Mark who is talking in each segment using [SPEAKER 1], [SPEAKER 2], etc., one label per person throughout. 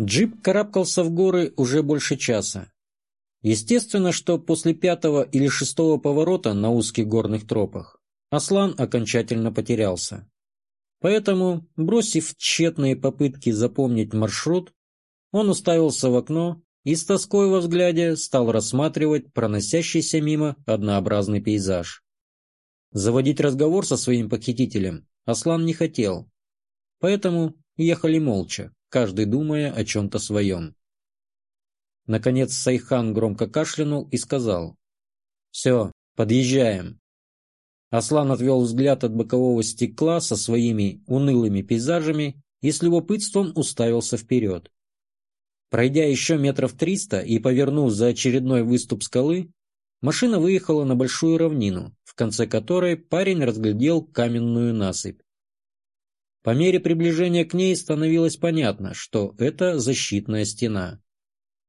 [SPEAKER 1] Джип карабкался в горы уже больше часа. Естественно, что после пятого или шестого поворота на узких горных тропах Аслан окончательно потерялся. Поэтому, бросив тщетные попытки запомнить маршрут, он уставился в окно и с тоской во взгляде стал рассматривать проносящийся мимо однообразный пейзаж. Заводить разговор со своим похитителем Аслан не хотел, поэтому ехали молча, каждый думая о чем-то своем. Наконец Сайхан громко кашлянул и сказал «Все, подъезжаем». Аслан отвел взгляд от бокового стекла со своими унылыми пейзажами и с любопытством уставился вперед. Пройдя еще метров триста и повернув за очередной выступ скалы, машина выехала на большую равнину, в конце которой парень разглядел каменную насыпь. По мере приближения к ней становилось понятно, что это защитная стена.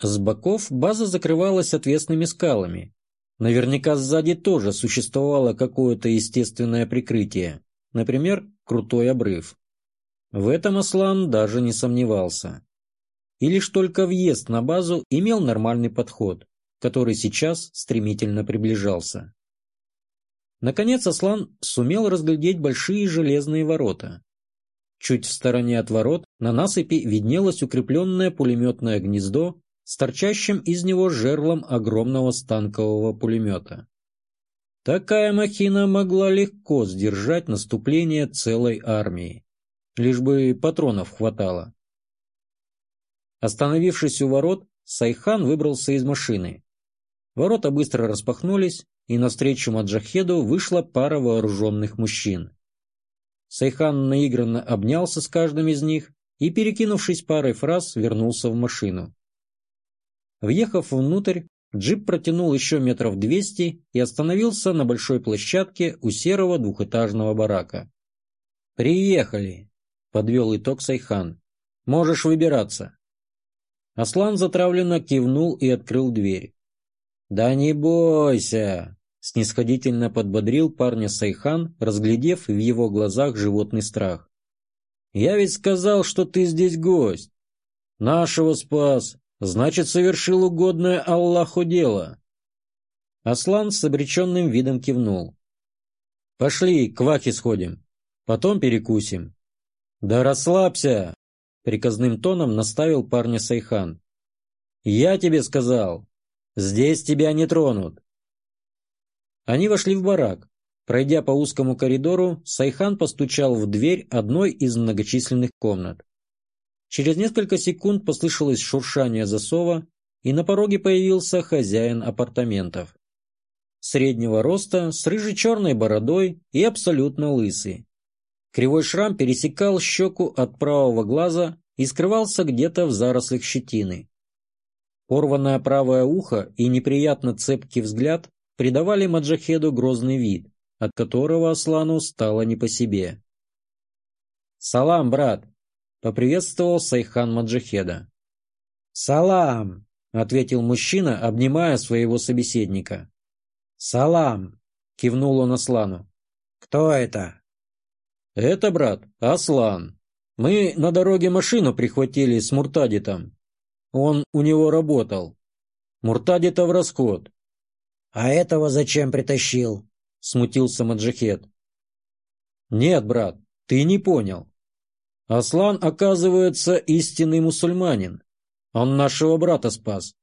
[SPEAKER 1] С боков база закрывалась отвесными скалами, Наверняка сзади тоже существовало какое-то естественное прикрытие, например, крутой обрыв. В этом Аслан даже не сомневался. И лишь только въезд на базу имел нормальный подход, который сейчас стремительно приближался. Наконец Аслан сумел разглядеть большие железные ворота. Чуть в стороне от ворот на насыпи виднелось укрепленное пулеметное гнездо с торчащим из него жерлом огромного станкового пулемета. Такая махина могла легко сдержать наступление целой армии, лишь бы патронов хватало. Остановившись у ворот, Сайхан выбрался из машины. Ворота быстро распахнулись, и навстречу Маджахеду вышла пара вооруженных мужчин. Сайхан наигранно обнялся с каждым из них и, перекинувшись парой фраз, вернулся в машину. Въехав внутрь, джип протянул еще метров двести и остановился на большой площадке у серого двухэтажного барака. «Приехали!» — подвел итог Сайхан. «Можешь выбираться». Аслан затравленно кивнул и открыл дверь. «Да не бойся!» — снисходительно подбодрил парня Сайхан, разглядев в его глазах животный страх. «Я ведь сказал, что ты здесь гость. Нашего спас, Значит, совершил угодное Аллаху дело. Аслан с обреченным видом кивнул. Пошли, к Вахе сходим. Потом перекусим. Да расслабься, приказным тоном наставил парня Сайхан. Я тебе сказал, здесь тебя не тронут. Они вошли в барак. Пройдя по узкому коридору, Сайхан постучал в дверь одной из многочисленных комнат. Через несколько секунд послышалось шуршание засова, и на пороге появился хозяин апартаментов. Среднего роста, с рыже-черной бородой и абсолютно лысый. Кривой шрам пересекал щеку от правого глаза и скрывался где-то в зарослях щетины. Порванное правое ухо и неприятно цепкий взгляд придавали Маджахеду грозный вид, от которого Аслану стало не по себе. «Салам, брат!» поприветствовал Сайхан Маджахеда. «Салам!» — ответил мужчина, обнимая своего собеседника. «Салам!» — кивнул он Аслану. «Кто это?» «Это, брат, Аслан. Мы на дороге машину прихватили с Муртадитом. Он у него работал. Муртадита в расход». «А этого зачем притащил?» — смутился Маджахед. «Нет, брат, ты не понял. Аслан, оказывается, истинный мусульманин. Он нашего брата спас.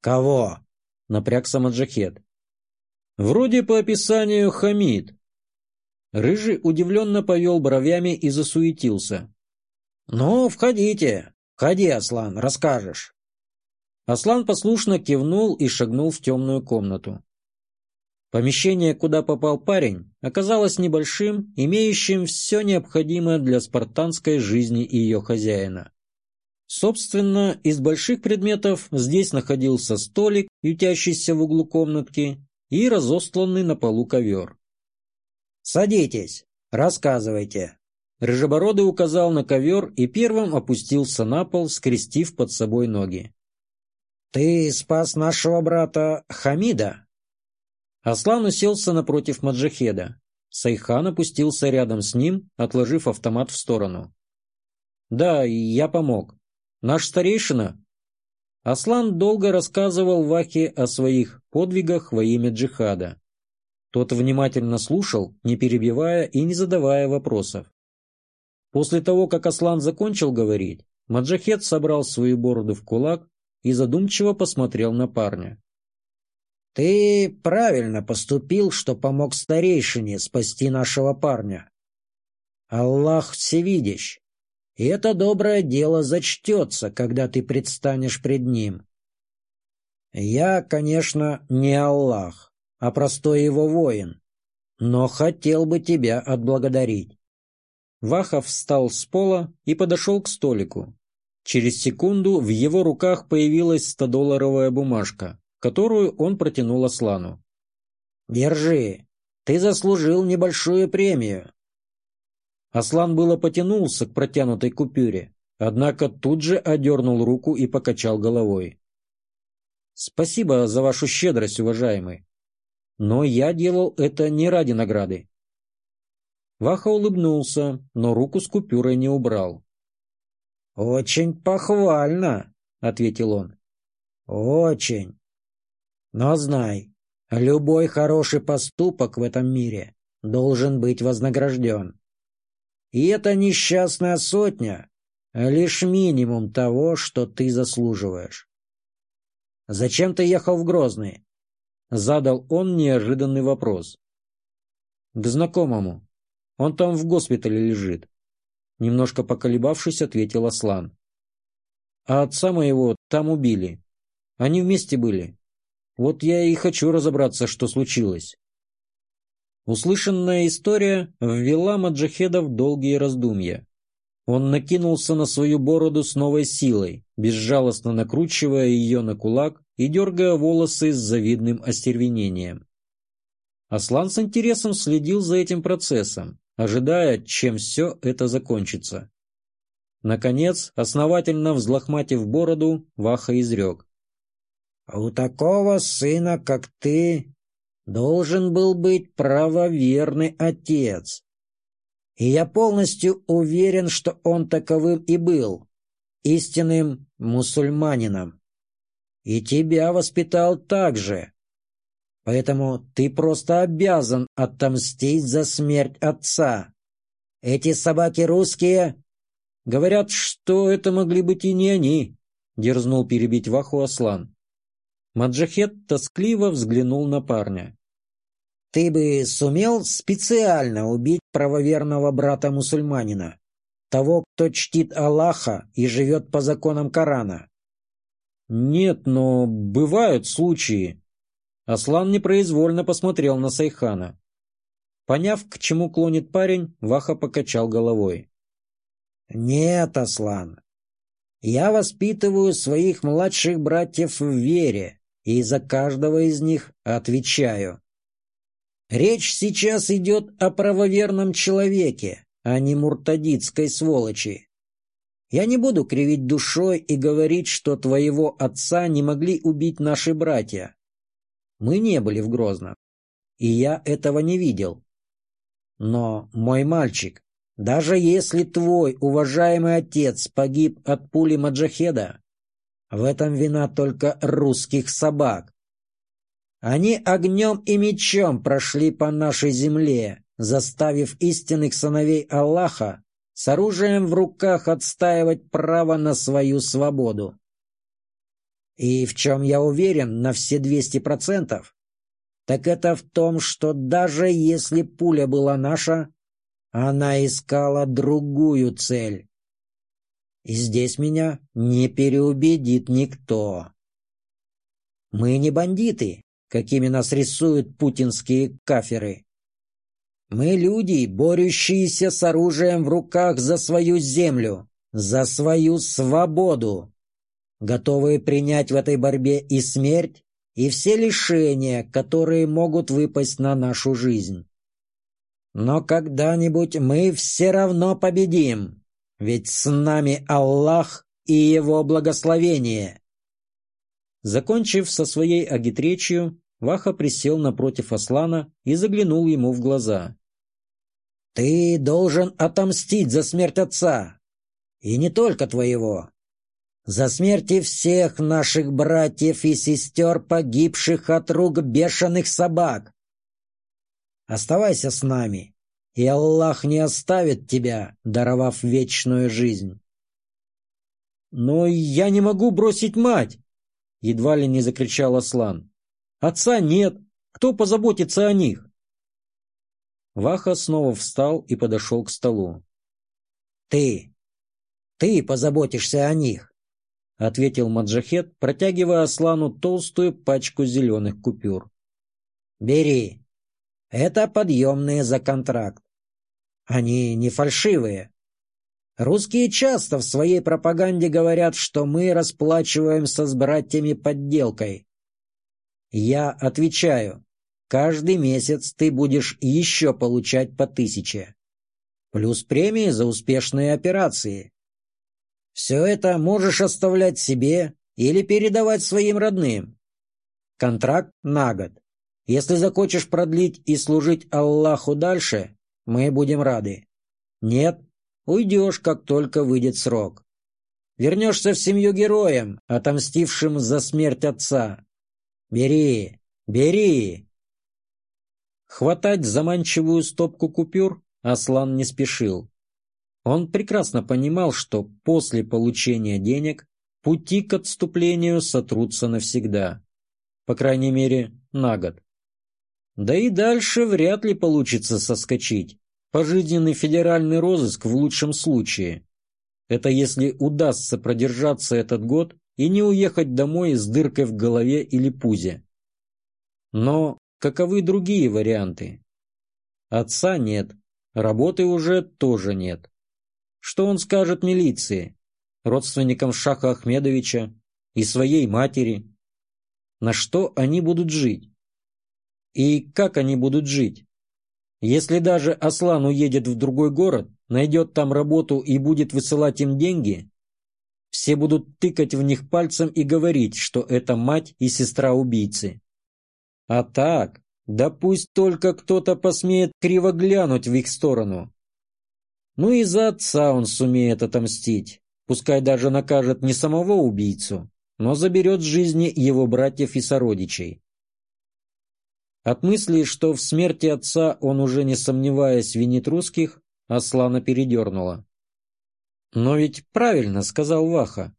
[SPEAKER 1] Кого? Напрягся Маджахет. Вроде по описанию Хамид. Рыжий удивленно повел бровями и засуетился. «Ну, входите. Входи, Аслан, расскажешь». Аслан послушно кивнул и шагнул в темную комнату. Помещение, куда попал парень, оказалось небольшим, имеющим все необходимое для спартанской жизни ее хозяина. Собственно, из больших предметов здесь находился столик, ютящийся в углу комнатки, и разостланный на полу ковер. «Садитесь, рассказывайте». Рыжебородый указал на ковер и первым опустился на пол, скрестив под собой ноги. «Ты спас нашего брата Хамида?» Аслан уселся напротив Маджахеда. Сайхан опустился рядом с ним, отложив автомат в сторону. «Да, я помог. Наш старейшина?» Аслан долго рассказывал Вахе о своих подвигах во имя джихада. Тот внимательно слушал, не перебивая и не задавая вопросов. После того, как Аслан закончил говорить, Маджахет собрал свою бороду в кулак и задумчиво посмотрел на парня.
[SPEAKER 2] «Ты правильно поступил, что помог старейшине спасти нашего парня. Аллах всевидящ, и это доброе дело зачтется, когда ты предстанешь пред ним. Я, конечно, не Аллах, а простой его воин, но хотел бы тебя отблагодарить.
[SPEAKER 1] Вахов встал с пола и подошел к столику. Через секунду в его руках появилась стодолларовая бумажка, которую он протянул Аслану.
[SPEAKER 2] «Держи, ты заслужил небольшую премию».
[SPEAKER 1] Аслан было потянулся к протянутой купюре, однако тут же одернул руку и покачал головой. «Спасибо за вашу щедрость, уважаемый. Но я делал это не ради награды. Ваха улыбнулся, но руку с купюрой не убрал.
[SPEAKER 2] «Очень похвально», — ответил он. «Очень. Но знай, любой хороший поступок в этом мире должен быть вознагражден. И эта несчастная сотня — лишь минимум того, что ты заслуживаешь. «Зачем ты ехал в Грозный?» — задал он неожиданный вопрос.
[SPEAKER 1] «К знакомому», он там в госпитале лежит. Немножко поколебавшись, ответил Аслан. А отца моего там убили. Они вместе были. Вот я и хочу разобраться, что случилось. Услышанная история ввела Маджахеда в долгие раздумья. Он накинулся на свою бороду с новой силой, безжалостно накручивая ее на кулак и дергая волосы с завидным остервенением. Аслан с интересом следил за этим процессом, ожидая, чем все это закончится. Наконец, основательно взлохматив бороду, Ваха изрек.
[SPEAKER 2] «У такого сына, как ты, должен был быть правоверный отец. И я полностью уверен, что он таковым и был, истинным мусульманином. И тебя воспитал так же. Поэтому ты просто обязан отомстить за смерть отца. Эти собаки русские...»
[SPEAKER 1] «Говорят, что это могли быть и не они», — дерзнул перебить Ваху Аслан. Маджахет тоскливо взглянул на парня.
[SPEAKER 2] «Ты бы сумел специально убить правоверного брата-мусульманина, того, кто чтит Аллаха и живет по законам Корана?»
[SPEAKER 1] «Нет, но бывают случаи», Аслан непроизвольно посмотрел на Сайхана. Поняв, к чему клонит парень, Ваха покачал головой.
[SPEAKER 2] «Нет, Аслан, я воспитываю своих младших братьев в вере, и за каждого из них отвечаю. Речь сейчас идет о правоверном человеке, а не муртадитской сволочи. Я не буду кривить душой и говорить, что твоего отца не могли убить наши братья. Мы не были в Грозном, и я этого не видел. Но, мой мальчик, даже если твой уважаемый отец погиб от пули Маджахеда, в этом вина только русских собак. Они огнем и мечом прошли по нашей земле, заставив истинных сыновей Аллаха с оружием в руках отстаивать право на свою свободу. И в чем я уверен на все двести процентов, так это в том, что даже если пуля была наша, она искала другую цель. И здесь меня не переубедит никто. Мы не бандиты, какими нас рисуют путинские каферы. Мы люди, борющиеся с оружием в руках за свою землю, за свою свободу готовые принять в этой борьбе и смерть, и все лишения, которые могут выпасть на нашу жизнь. Но когда-нибудь мы все равно победим, ведь с нами Аллах и Его благословение.
[SPEAKER 1] Закончив со своей агитречью, Ваха присел напротив Аслана и заглянул ему в глаза.
[SPEAKER 2] «Ты должен отомстить за смерть отца, и не только твоего. За смерти всех наших братьев и сестер, погибших от рук бешеных собак. Оставайся с нами, и Аллах не оставит тебя, даровав вечную жизнь.
[SPEAKER 1] «Но я не могу бросить мать!» — едва ли не закричал Аслан. «Отца нет! Кто позаботится о них?» Ваха снова встал и подошел к столу.
[SPEAKER 2] «Ты! Ты позаботишься о них!»
[SPEAKER 1] — ответил Маджахет, протягивая Аслану толстую пачку зеленых купюр.
[SPEAKER 2] «Бери. Это подъемные за контракт. Они не фальшивые. Русские часто в своей пропаганде говорят, что мы расплачиваемся с братьями подделкой. Я отвечаю, каждый месяц ты будешь еще получать по тысяче. Плюс премии за успешные операции. Все это можешь оставлять себе или передавать своим родным. Контракт на год. Если захочешь продлить и служить Аллаху дальше, мы будем рады. Нет, уйдешь, как только выйдет срок. Вернешься в семью героем, отомстившим за смерть отца. Бери, бери.
[SPEAKER 1] Хватать заманчивую стопку купюр Аслан не спешил. Он прекрасно понимал, что после получения денег пути к отступлению сотрутся навсегда. По крайней мере, на год. Да и дальше вряд ли получится соскочить. Пожизненный федеральный розыск в лучшем случае. Это если удастся продержаться этот год и не уехать домой с дыркой в голове или пузе. Но каковы другие варианты? Отца нет, работы уже тоже нет. Что он скажет милиции, родственникам Шаха Ахмедовича и своей матери? На что они будут жить? И как они будут жить? Если даже Аслан уедет в другой город, найдет там работу и будет высылать им деньги, все будут тыкать в них пальцем и говорить, что это мать и сестра убийцы. А так, да пусть только кто-то посмеет криво глянуть в их сторону, ну и за отца он сумеет отомстить, пускай даже накажет не самого убийцу, но заберет с жизни его братьев и сородичей. От мысли, что в смерти отца он уже не сомневаясь винит русских, Аслана передернула. «Но ведь правильно», — сказал Ваха.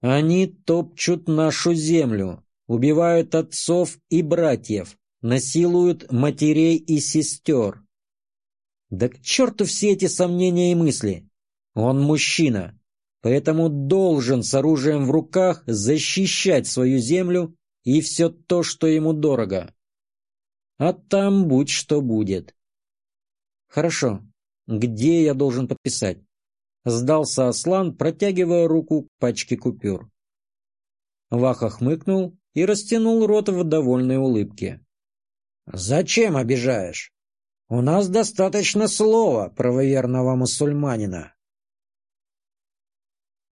[SPEAKER 1] «Они топчут нашу землю, убивают отцов и братьев, насилуют матерей и сестер. Да к черту все эти сомнения и мысли. Он мужчина, поэтому должен с оружием в руках защищать свою землю и все то, что ему дорого. А там будь что будет. Хорошо, где я должен подписать? Сдался Аслан, протягивая руку к пачке купюр. Ваха хмыкнул и растянул рот в довольной улыбке.
[SPEAKER 2] «Зачем обижаешь? У нас достаточно слова правоверного мусульманина.